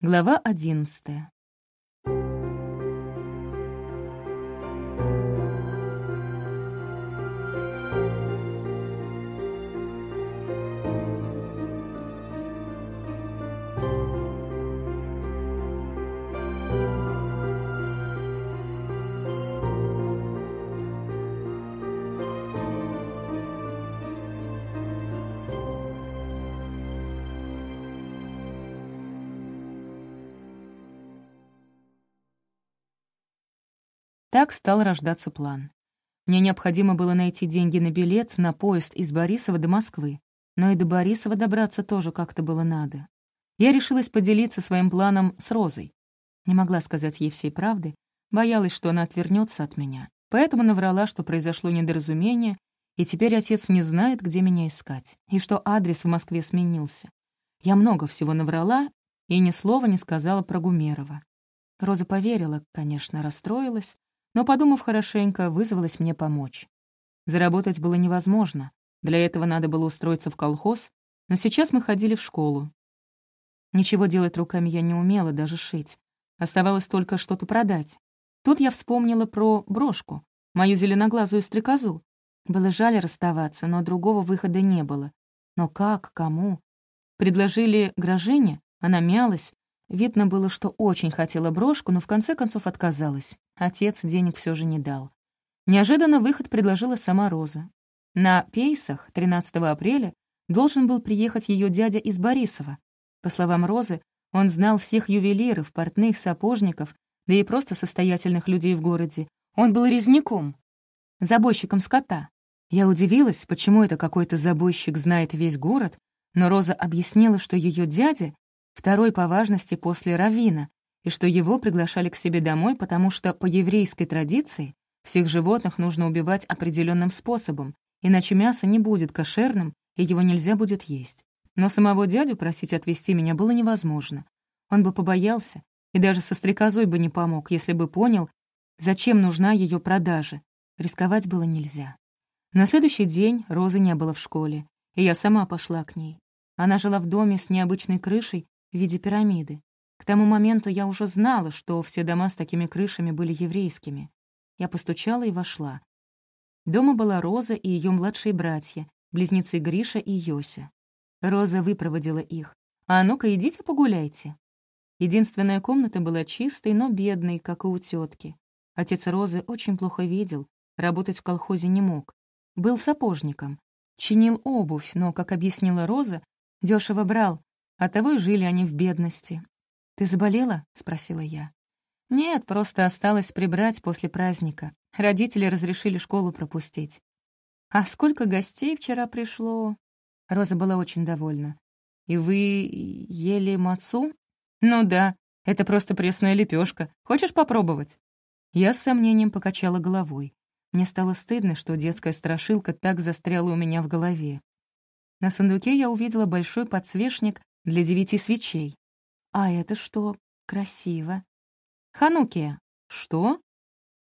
Глава одиннадцатая. Так стал рождаться план. Мне необходимо было найти деньги на билет на поезд из Борисова до Москвы. Но и до Борисова добраться тоже как-то было надо. Я решилась поделиться своим планом с Розой. Не могла сказать ей всей правды, боялась, что она отвернется от меня. Поэтому наврала, что произошло недоразумение, и теперь отец не знает, где меня искать, и что адрес в Москве сменился. Я много всего наврала и ни слова не сказала про Гумерова. Роза поверила, конечно, расстроилась, но, подумав хорошенько, вызвалась мне помочь. Заработать было невозможно, для этого надо было устроиться в колхоз, но сейчас мы ходили в школу. Ничего делать руками я не умела, даже шить. Оставалось только что-то продать. Тут я вспомнила про брошку, мою зеленоглазую стрекозу. Было жаль расставаться, но другого выхода не было. Но как, кому? Предложили Грожине, она мялась. Видно было, что очень хотела брошку, но в конце концов отказалась. Отец денег все же не дал. Неожиданно выход предложила сама Роза. На Пейсах 13 апреля должен был приехать ее дядя из Борисова. По словам Розы, он знал всех ювелиров, портных, сапожников, да и просто состоятельных людей в городе. Он был резняком, забойщиком скота. Я удивилась, почему это какой-то забойщик знает весь город, но Роза объяснила, что ее дядя — второй по важности после Равина, и что его приглашали к себе домой, потому что по еврейской традиции всех животных нужно убивать определенным способом, иначе мясо не будет кошерным, и его нельзя будет есть. Но самого дядю просить отвезти меня было невозможно. Он бы побоялся и даже со стрекозой бы не помог, если бы понял, зачем нужна ее продажа. Рисковать было нельзя. На следующий день Розы не было в школе, и я сама пошла к ней. Она жила в доме с необычной крышей в виде пирамиды. К тому моменту я уже знала, что все дома с такими крышами были еврейскими. Я постучала и вошла. Дома была Роза и ее младшие братья, близнецы Гриша и Йося. Роза выпроводила их. «А ну-ка, идите погуляйте». Единственная комната была чистой, но бедной, как и у тетки. Отец Розы очень плохо видел, работать в колхозе не мог. Был сапожником. Чинил обувь, но, как объяснила Роза, дешево брал, оттого и жили они в бедности. «Ты заболела?» — спросила я. «Нет, просто осталось прибрать после праздника. Родители разрешили школу пропустить». «А сколько гостей вчера пришло?» Роза была очень довольна. «И вы ели мацу?» «Ну да, это просто пресная лепешка. Хочешь попробовать?» Я с сомнением покачала головой. Мне стало стыдно, что детская страшилка так застряла у меня в голове. На сундуке я увидела большой подсвечник для девяти свечей. «А это что? Красиво». «Ханукия». «Что?»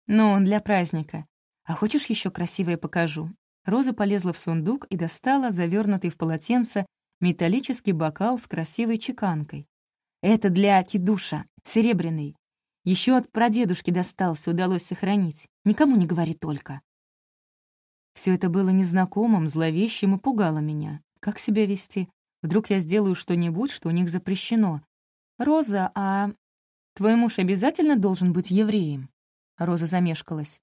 «Ну, для праздника. А хочешь еще красивое покажу?» Роза полезла в сундук и достала завернутый в полотенце металлический бокал с красивой чеканкой. «Это для кидуша, серебряный. Еще от прадедушки достался, удалось сохранить. Никому не говори только». Все это было незнакомым, зловещим и пугало меня. Как себя вести? Вдруг я сделаю что-нибудь, что у них запрещено, «Роза, а твой муж обязательно должен быть евреем?» Роза замешкалась.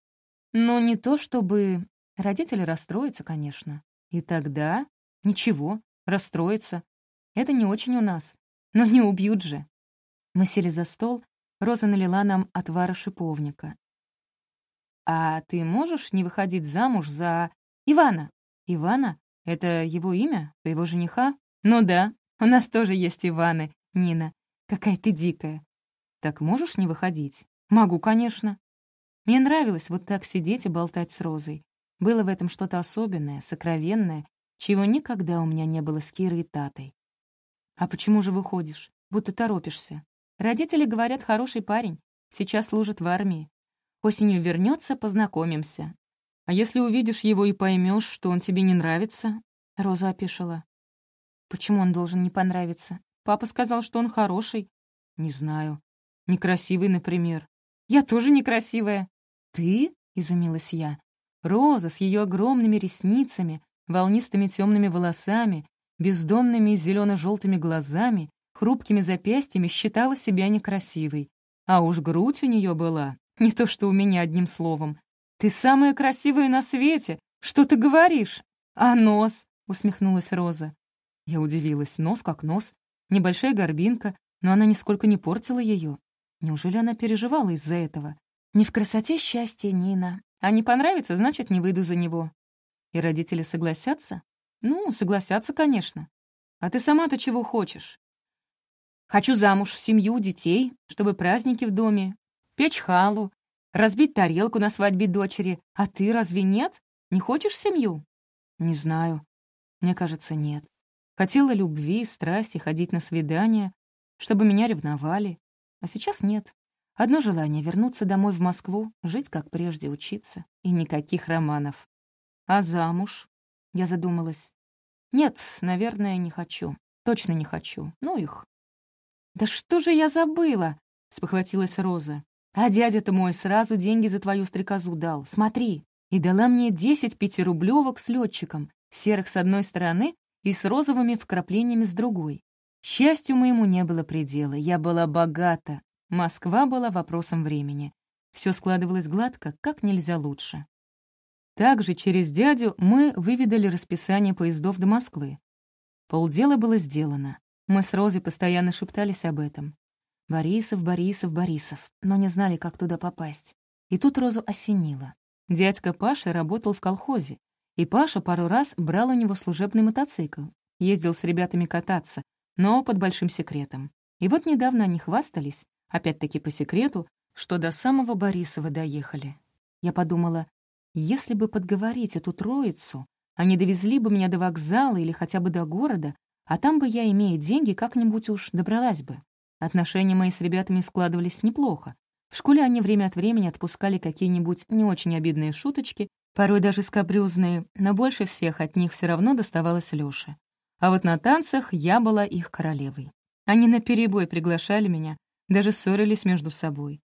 «Ну, не то чтобы... Родители расстроятся, конечно. И тогда... Ничего, расстроятся. Это не очень у нас. Но не убьют же». Мы сели за стол, Роза налила нам отвара шиповника. «А ты можешь не выходить замуж за... Ивана?» «Ивана? Это его имя? Твоего жениха?» «Ну да, у нас тоже есть Иваны, Нина. Какая ты дикая. Так можешь не выходить? Могу, конечно. Мне нравилось вот так сидеть и болтать с Розой. Было в этом что-то особенное, сокровенное, чего никогда у меня не было с Кирой и Татой. А почему же выходишь? Будто торопишься. Родители говорят, хороший парень, сейчас служит в армии. Осенью вернется, познакомимся. А если увидишь его и поймешь, что он тебе не нравится? Роза опешила. Почему он должен не понравиться? Папа сказал, что он хороший. «Не знаю. Некрасивый, например». «Я тоже некрасивая». «Ты?» — изумилась я. Роза с ее огромными ресницами, волнистыми темными волосами, бездонными зелено-желтыми глазами, хрупкими запястьями считала себя некрасивой. А уж грудь у нее была, не то что у меня одним словом. «Ты самая красивая на свете! Что ты говоришь?» «А нос?» — усмехнулась Роза. Я удивилась. Нос как нос. Небольшая горбинка, но она нисколько не портила ее. Неужели она переживала из-за этого? Не в красоте счастье, Нина. А не понравится, значит, не выйду за него. И родители согласятся? Ну, согласятся, конечно. А ты сама-то чего хочешь? Хочу замуж, семью, детей, чтобы праздники в доме, печь халу, разбить тарелку на свадьбе дочери. А ты разве нет? Не хочешь семью? Не знаю. Мне кажется, нет. Хотела любви, страсти, ходить на свидания, чтобы меня ревновали. А сейчас нет. Одно желание — вернуться домой в Москву, жить как прежде, учиться. И никаких романов. А замуж? Я задумалась. Нет, наверное, не хочу. Точно не хочу. Ну их. «Да что же я забыла?» — спохватилась Роза. «А дядя-то мой сразу деньги за твою стрекозу дал. Смотри!» И дала мне десять пятирублевок с летчиком, серых с одной стороны и с розовыми вкраплениями с другой. Счастью моему не было предела. Я была богата, Москва была вопросом времени. Все складывалось гладко, как нельзя лучше. Также через дядю мы выведали расписание поездов до Москвы. Полдела было сделано. Мы с Розой постоянно шептались об этом. Борисов, Борисов, Борисов, но не знали, как туда попасть. И тут Розу осенило. Дядька Паша работал в колхозе, и Паша пару раз брал у него служебный мотоцикл, ездил с ребятами кататься, но под большим секретом. И вот недавно они хвастались, Опять-таки по секрету, что до самого Борисова доехали. Я подумала, если бы подговорить эту троицу, они довезли бы меня до вокзала или хотя бы до города, а там бы я, имея деньги, как-нибудь уж добралась бы. Отношения мои с ребятами складывались неплохо. В школе они время от времени отпускали какие-нибудь не очень обидные шуточки, порой даже скабрюзные, но больше всех от них все равно доставалось Лёше. А вот на танцах я была их королевой. Они наперебой приглашали меня, даже ссорились между собой.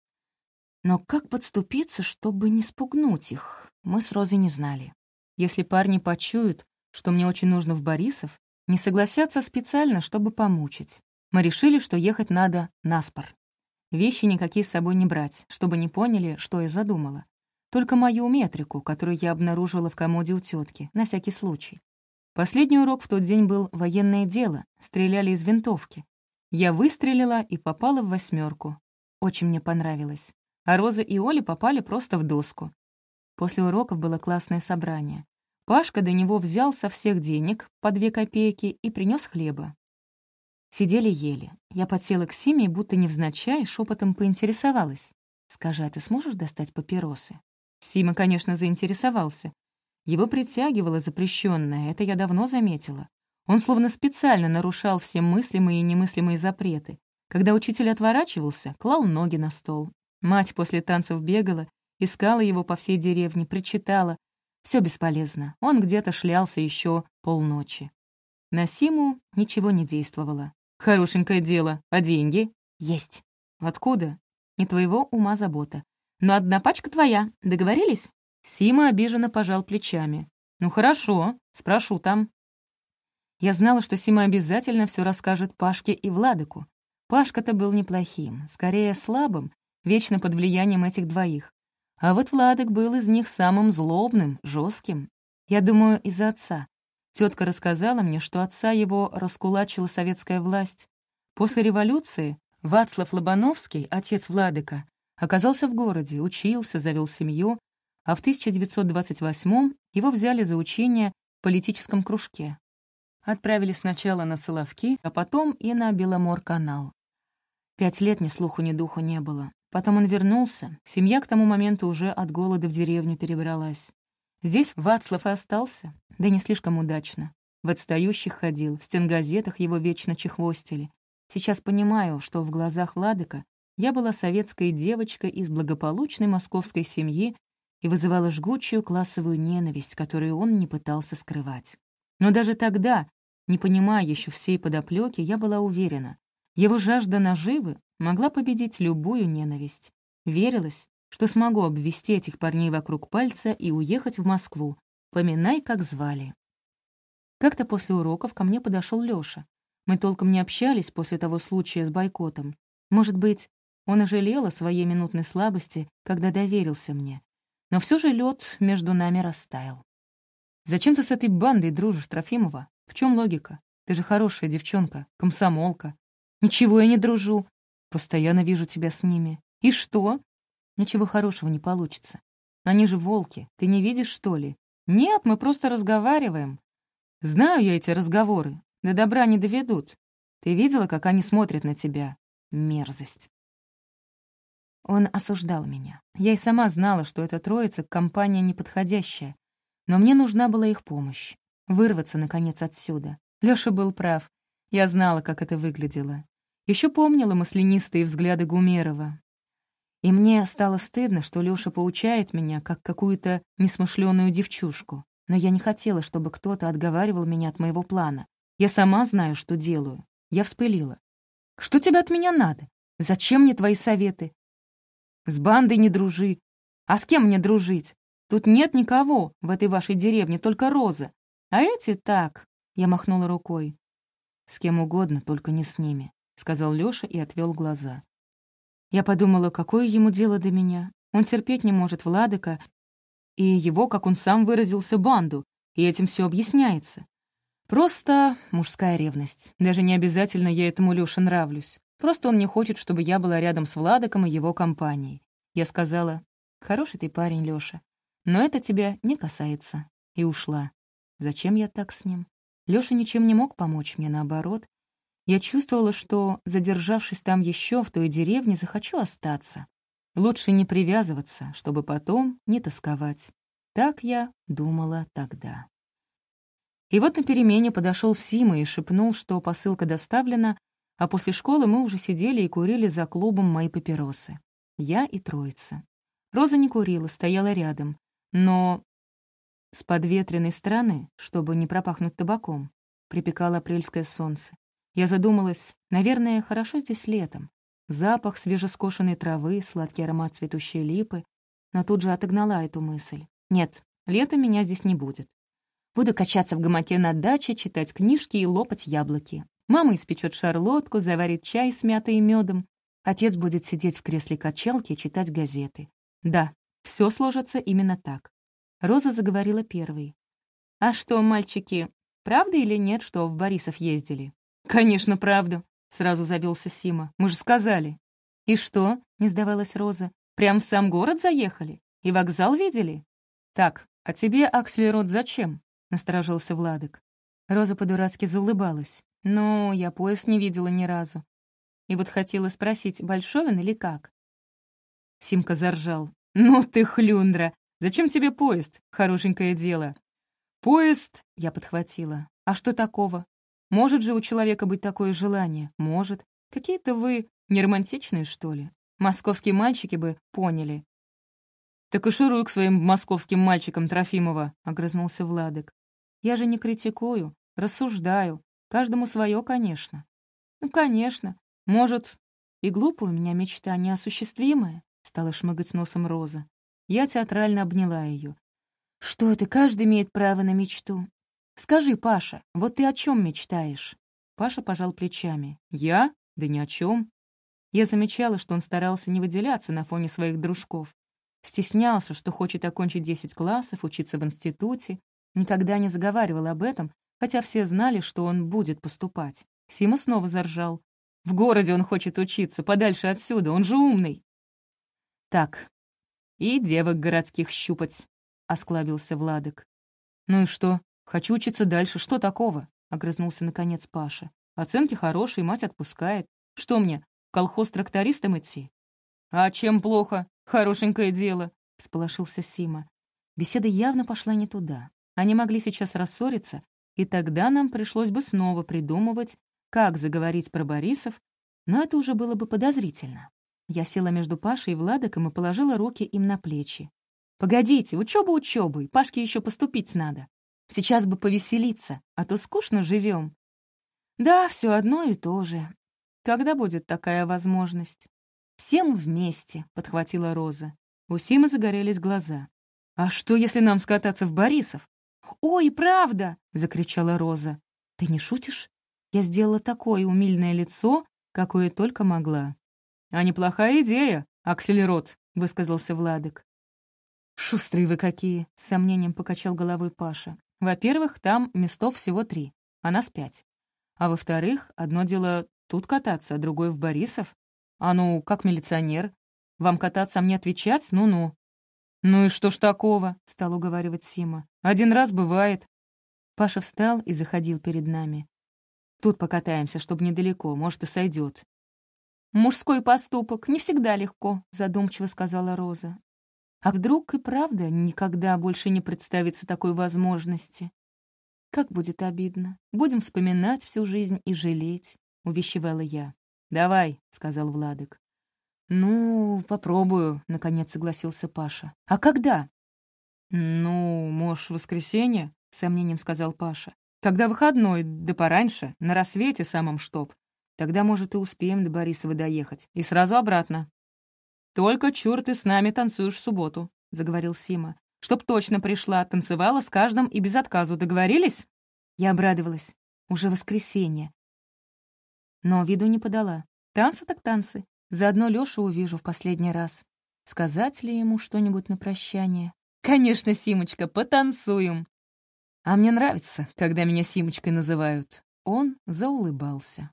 Но как подступиться, чтобы не спугнуть их, мы с Розой не знали. Если парни почуют, что мне очень нужно в Борисов, не согласятся специально, чтобы помучить. Мы решили, что ехать надо на спор. Вещи никакие с собой не брать, чтобы не поняли, что я задумала. Только мою метрику, которую я обнаружила в комоде у тетки, на всякий случай. Последний урок в тот день был военное дело, стреляли из винтовки. Я выстрелила и попала в восьмерку. Очень мне понравилось. А Роза и Оля попали просто в доску. После уроков было классное собрание. Пашка до него взял со всех денег по две копейки и принес хлеба. Сидели ели. Я подсела к Симе и будто невзначай шепотом поинтересовалась. «Скажи, а ты сможешь достать папиросы?» Сима, конечно, заинтересовался. Его притягивало запрещенное, это я давно заметила. Он словно специально нарушал все мыслимые и немыслимые запреты. Когда учитель отворачивался, клал ноги на стол. Мать после танцев бегала, искала его по всей деревне, причитала. Все бесполезно, он где-то шлялся еще полночи. На Симу ничего не действовало. «Хорошенькое дело. А деньги?» «Есть». «Откуда?» «Не твоего ума забота. Но одна пачка твоя. Договорились?» Сима обиженно пожал плечами. «Ну хорошо, спрошу там». Я знала, что Сима обязательно все расскажет Пашке и Владыку. Пашка-то был неплохим, скорее слабым, вечно под влиянием этих двоих. А вот Владык был из них самым злобным, жестким. Я думаю, из-за отца. Тетка рассказала мне, что отца его раскулачила советская власть. После революции Вацлав Лобановский, отец Владыка, оказался в городе, учился, завел семью, а в 1928 его взяли за учение в политическом кружке. Отправили сначала на Соловки, а потом и на Беломор-канал. Пять лет ни слуху, ни духу не было. Потом он вернулся. Семья к тому моменту уже от голода в деревню перебралась. Здесь Вацлав и остался, да не слишком удачно. В отстающих ходил, в стенгазетах его вечно чехвостили. Сейчас понимаю, что в глазах Владыка я была советской девочкой из благополучной московской семьи и вызывала жгучую классовую ненависть, которую он не пытался скрывать. Но даже тогда, не понимая еще всей подоплеки, я была уверена, Его жажда наживы могла победить любую ненависть. Верилось, что смогу обвести этих парней вокруг пальца и уехать в Москву. Поминай, как звали. Как-то после уроков ко мне подошел Лёша. Мы толком не общались после того случая с бойкотом. Может быть, он и жалел о своей минутной слабости, когда доверился мне. Но все же лед между нами растаял. «Зачем ты с этой бандой дружишь, Трофимова? В чем логика? Ты же хорошая девчонка, комсомолка». «Ничего я не дружу. Постоянно вижу тебя с ними. И что?» «Ничего хорошего не получится. Они же волки. Ты не видишь, что ли?» «Нет, мы просто разговариваем. Знаю я эти разговоры. До добра не доведут. Ты видела, как они смотрят на тебя? Мерзость». Он осуждал меня. Я и сама знала, что эта троица — компания неподходящая. Но мне нужна была их помощь. Вырваться, наконец, отсюда. Лёша был прав. Я знала, как это выглядело. Еще помнила маслянистые взгляды Гумерова. И мне стало стыдно, что Лёша поучает меня, как какую-то несмышленую девчушку. Но я не хотела, чтобы кто-то отговаривал меня от моего плана. Я сама знаю, что делаю. Я вспылила. «Что тебе от меня надо? Зачем мне твои советы? С бандой не дружи. А с кем мне дружить? Тут нет никого в этой вашей деревне, только Роза. А эти так, — я махнула рукой. С кем угодно, только не с ними, — сказал Лёша и отвел глаза. Я подумала, какое ему дело до меня. Он терпеть не может Владыка и его, как он сам выразился, банду, и этим все объясняется. Просто мужская ревность. Даже не обязательно я этому Лёше нравлюсь. Просто он не хочет, чтобы я была рядом с Владоком и его компанией. Я сказала, «Хороший ты парень, Лёша, но это тебя не касается». И ушла. Зачем я так с ним? Лёша ничем не мог помочь мне, наоборот. Я чувствовала, что, задержавшись там еще в той деревне, захочу остаться. Лучше не привязываться, чтобы потом не тосковать. Так я думала тогда. И вот на перемене подошел Сима и шепнул, что посылка доставлена, а после школы мы уже сидели и курили за клубом мои папиросы. Я и троица. Роза не курила, стояла рядом, но с подветренной стороны, чтобы не пропахнуть табаком, припекало апрельское солнце. Я задумалась, наверное, хорошо здесь летом. Запах свежескошенной травы, сладкий аромат цветущей липы, но тут же отогнала эту мысль. Нет, лета меня здесь не будет. Буду качаться в гамаке на даче, читать книжки и лопать яблоки. Мама испечет шарлотку, заварит чай с мятой и медом. Отец будет сидеть в кресле качалки и читать газеты. Да, все сложится именно так. Роза заговорила первой. «А что, мальчики, правда или нет, что в Борисов ездили?» «Конечно, правду», — сразу завелся Сима. «Мы же сказали». «И что?» — не сдавалась Роза. «Прям в сам город заехали? И вокзал видели?» «Так, а тебе, Акселерот, зачем?» — насторожился Владок. Роза по-дурацки заулыбалась. «Ну, я поезд не видела ни разу. И вот хотела спросить, большой он или как?» Симка заржал. «Ну ты хлюндра! Зачем тебе поезд? Хорошенькое дело». «Поезд?» — я подхватила. «А что такого? Может же у человека быть такое желание? Может. Какие-то вы неромантичные, что ли? Московские мальчики бы поняли». «Так и шуруй к своим московским мальчикам, Трофимова», — огрызнулся Владык. «Я же не критикую, рассуждаю. Каждому свое, конечно. Ну, конечно. Может, и глупая у меня мечта неосуществимая, стала шмыгать носом Роза. Я театрально обняла ее. Что это, каждый имеет право на мечту. Скажи, Паша, вот ты о чем мечтаешь? Паша пожал плечами. Я? Да ни о чем. Я замечала, что он старался не выделяться на фоне своих дружков. Стеснялся, что хочет окончить 10 классов, учиться в институте. Никогда не заговаривал об этом, хотя все знали, что он будет поступать. Сима снова заржал. «В городе он хочет учиться, подальше отсюда, он же умный». «Так, и девок городских щупать», — осклабился Владык. «Ну и что? Хочу учиться дальше, что такого?» — огрызнулся наконец Паша. «Оценки хорошие, мать отпускает. Что мне, в колхоз трактористом идти?» «А чем плохо? Хорошенькое дело», — всполошился Сима. Беседа явно пошла не туда. Они могли сейчас рассориться, и тогда нам пришлось бы снова придумывать, как заговорить про Борисов, но это уже было бы подозрительно. Я села между Пашей и Владоком и положила руки им на плечи. «Погодите, учеба учебой, Пашке еще поступить надо. Сейчас бы повеселиться, а то скучно живем. «Да, все одно и то же». Когда будет такая возможность? «Всем вместе», — подхватила Роза. У Симы загорелись глаза. «А что, если нам скататься в Борисов?» «Ой, правда!» — закричала Роза. «Ты не шутишь?» Я сделала такое умильное лицо, какое только могла. «А неплохая идея, акселерот», — высказался Владык. «Шустрые вы какие!» — с сомнением покачал головой Паша. «Во-первых, там местов всего три, а нас пять. А во-вторых, одно дело тут кататься, а другое в Борисов. А ну, как милиционер? Вам кататься, а мне отвечать? Ну-ну». «Ну и что ж такого?» — стал уговаривать Сима. «Один раз бывает». Паша встал и заходил перед нами. «Тут покатаемся, чтобы недалеко, может, и сойдет. «Мужской поступок не всегда легко», — задумчиво сказала Роза. «А вдруг и правда никогда больше не представится такой возможности? Как будет обидно. Будем вспоминать всю жизнь и жалеть», — увещевала я. «Давай», — сказал Владык. «Ну, попробую», — наконец согласился Паша. «А когда?» «Ну, может, в воскресенье?» — сомнением сказал Паша. «Когда выходной, да пораньше, на рассвете самом чтоб. Тогда, может, и успеем до Борисова доехать. И сразу обратно». «Только чур ты с нами танцуешь в субботу», — заговорил Сима. «Чтоб точно пришла, танцевала с каждым и без отказу. Договорились?» Я обрадовалась. Уже воскресенье. Но виду не подала. Танцы так танцы. Заодно Лёшу увижу в последний раз. Сказать ли ему что-нибудь на прощание? «Конечно, Симочка, потанцуем!» А мне нравится, когда меня Симочкой называют. Он заулыбался.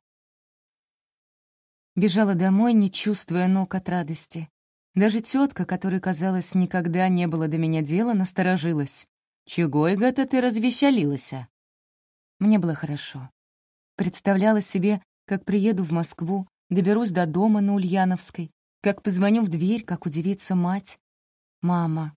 Бежала домой, не чувствуя ног от радости. Даже тетка, которой, казалось, никогда не было до меня дела, насторожилась. «Чего, Игата, ты развеселилась?» Мне было хорошо. Представляла себе, как приеду в Москву, доберусь до дома на Ульяновской, как позвоню в дверь, как удивится мать. Мама.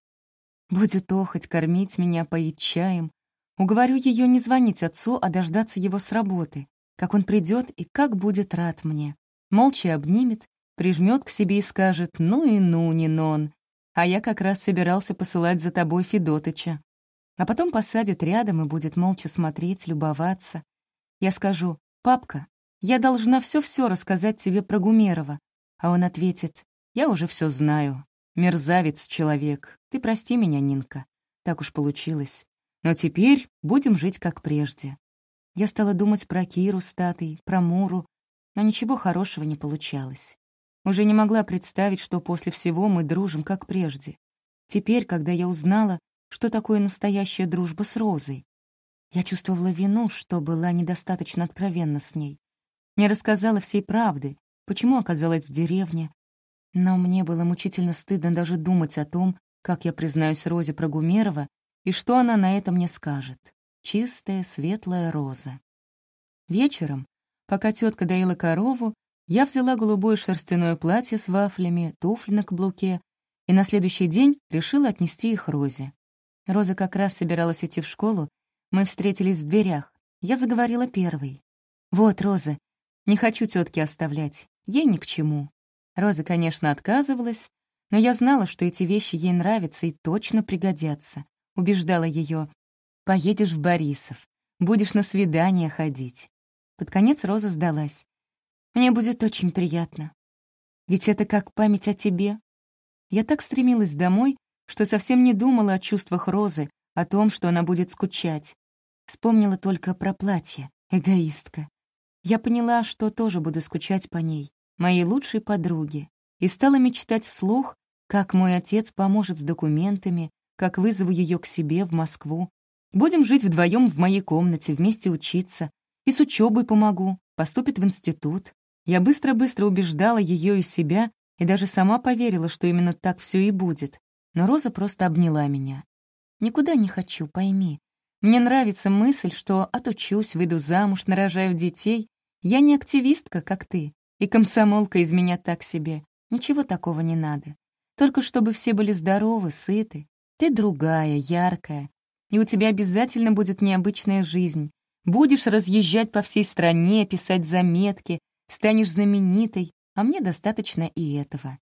Будет охоть кормить меня, поить чаем. Уговорю ее не звонить отцу, а дождаться его с работы, как он придет и как будет рад мне молча обнимет, прижмет к себе и скажет «ну и ну, Нинон», а я как раз собирался посылать за тобой Федотыча. А потом посадит рядом и будет молча смотреть, любоваться. Я скажу «папка, я должна все-все рассказать тебе про Гумерова», а он ответит «я уже все знаю, мерзавец человек, ты прости меня, Нинка, так уж получилось, но теперь будем жить как прежде». Я стала думать про Киру с Татой, про Муру, но ничего хорошего не получалось. Уже не могла представить, что после всего мы дружим, как прежде. Теперь, когда я узнала, что такое настоящая дружба с Розой, я чувствовала вину, что была недостаточно откровенна с ней. Не рассказала всей правды, почему оказалась в деревне. Но мне было мучительно стыдно даже думать о том, как я признаюсь Розе про Гумерова и что она на это мне скажет. Чистая, светлая роза. Вечером, Пока тетка доила корову, я взяла голубое шерстяное платье с вафлями, туфли на каблуке, и на следующий день решила отнести их Розе. Роза как раз собиралась идти в школу, мы встретились в дверях. Я заговорила первой. «Вот, Роза, не хочу тетке оставлять, ей ни к чему». Роза, конечно, отказывалась, но я знала, что эти вещи ей нравятся и точно пригодятся. Убеждала ее: «Поедешь в Борисов, будешь на свидания ходить». Под конец Роза сдалась. «Мне будет очень приятно. Ведь это как память о тебе». Я так стремилась домой, что совсем не думала о чувствах Розы, о том, что она будет скучать. Вспомнила только про платье, эгоистка. Я поняла, что тоже буду скучать по ней, моей лучшей подруге, и стала мечтать вслух, как мой отец поможет с документами, как вызову ее к себе в Москву. Будем жить вдвоем в моей комнате, вместе учиться, и с учебой помогу, поступит в институт. Я быстро-быстро убеждала ее и себя, и даже сама поверила, что именно так все и будет. Но Роза просто обняла меня. «Никуда не хочу, пойми. Мне нравится мысль, что отучусь, выйду замуж, нарожаю детей. Я не активистка, как ты, и комсомолка из меня так себе. Ничего такого не надо. Только чтобы все были здоровы, сыты. Ты другая, яркая, и у тебя обязательно будет необычная жизнь, Будешь разъезжать по всей стране, писать заметки, станешь знаменитой, а мне достаточно и этого».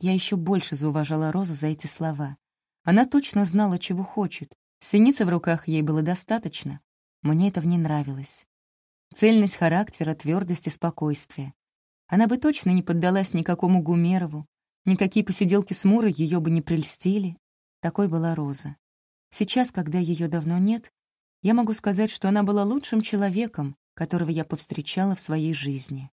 Я еще больше зауважала Розу за эти слова. Она точно знала, чего хочет. Синицы в руках ей было достаточно. Мне этого не нравилось. Цельность характера, твердость и спокойствие. Она бы точно не поддалась никакому Гумерову, никакие посиделки с Мурой ее бы не прельстили. Такой была Роза. Сейчас, когда ее давно нет, я могу сказать, что она была лучшим человеком, которого я повстречала в своей жизни.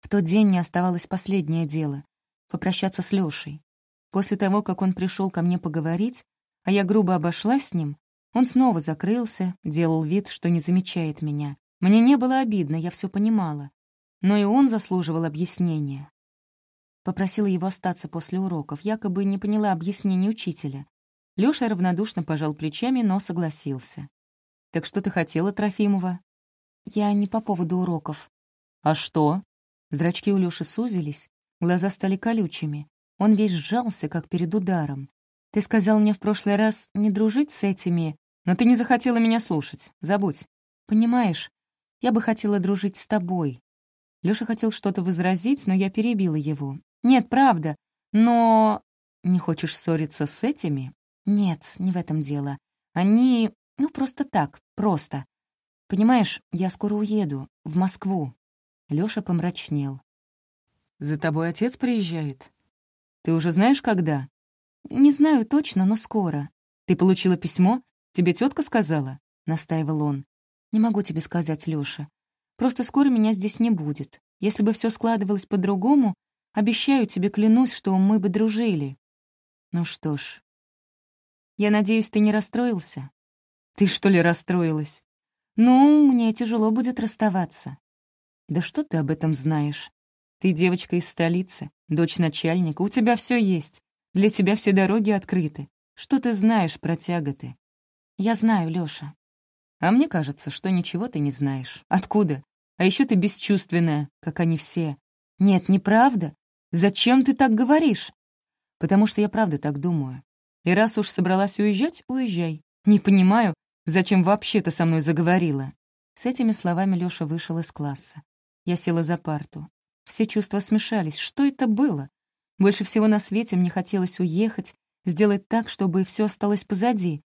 В тот день мне оставалось последнее дело — попрощаться с Лёшей. После того, как он пришел ко мне поговорить, а я грубо обошлась с ним, он снова закрылся, делал вид, что не замечает меня. Мне не было обидно, я все понимала. Но и он заслуживал объяснения. Попросила его остаться после уроков, якобы не поняла объяснений учителя. Лёша равнодушно пожал плечами, но согласился. «Так что ты хотела, Трофимова?» «Я не по поводу уроков». «А что?» Зрачки у Лёши сузились, глаза стали колючими. Он весь сжался, как перед ударом. «Ты сказал мне в прошлый раз не дружить с этими, но ты не захотела меня слушать. Забудь. Понимаешь, я бы хотела дружить с тобой». Лёша хотел что-то возразить, но я перебила его. «Нет, правда, но...» «Не хочешь ссориться с этими?» «Нет, не в этом дело. Они... ну, просто так, просто. Понимаешь, я скоро уеду, в Москву. Лёша помрачнел. «За тобой отец приезжает? Ты уже знаешь, когда?» «Не знаю точно, но скоро. Ты получила письмо? Тебе тетка сказала?» — настаивал он. «Не могу тебе сказать, Лёша. Просто скоро меня здесь не будет. Если бы все складывалось по-другому, обещаю тебе, клянусь, что мы бы дружили». «Ну что ж, я надеюсь, ты не расстроился?» «Ты что ли расстроилась?» «Ну, мне тяжело будет расставаться. «Да что ты об этом знаешь? Ты девочка из столицы, дочь начальника, у тебя все есть. Для тебя все дороги открыты. Что ты знаешь про тяготы?» «Я знаю, Лёша». «А мне кажется, что ничего ты не знаешь. Откуда? А еще ты бесчувственная, как они все». «Нет, неправда. Зачем ты так говоришь?» «Потому что я правда так думаю. И раз уж собралась уезжать, уезжай. Не понимаю, зачем вообще ты со мной заговорила». С этими словами Лёша вышел из класса. Я села за парту. Все чувства смешались. Что это было? Больше всего на свете мне хотелось уехать, сделать так, чтобы все осталось позади.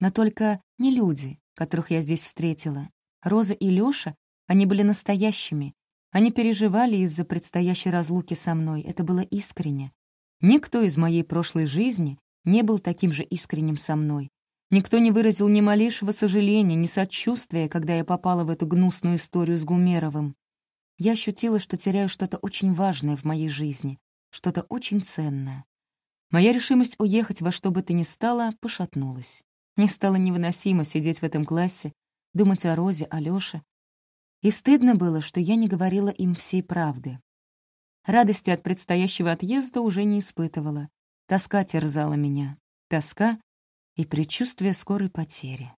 Но только не люди, которых я здесь встретила. Роза и Лёша, они были настоящими. Они переживали из-за предстоящей разлуки со мной. Это было искренне. Никто из моей прошлой жизни не был таким же искренним со мной. Никто не выразил ни малейшего сожаления, ни сочувствия, когда я попала в эту гнусную историю с Гумеровым я ощутила, что теряю что-то очень важное в моей жизни, что-то очень ценное. Моя решимость уехать во что бы то ни стало пошатнулась. Мне стало невыносимо сидеть в этом классе, думать о Розе, о Лёше. И стыдно было, что я не говорила им всей правды. Радости от предстоящего отъезда уже не испытывала. Тоска терзала меня. Тоска и предчувствие скорой потери.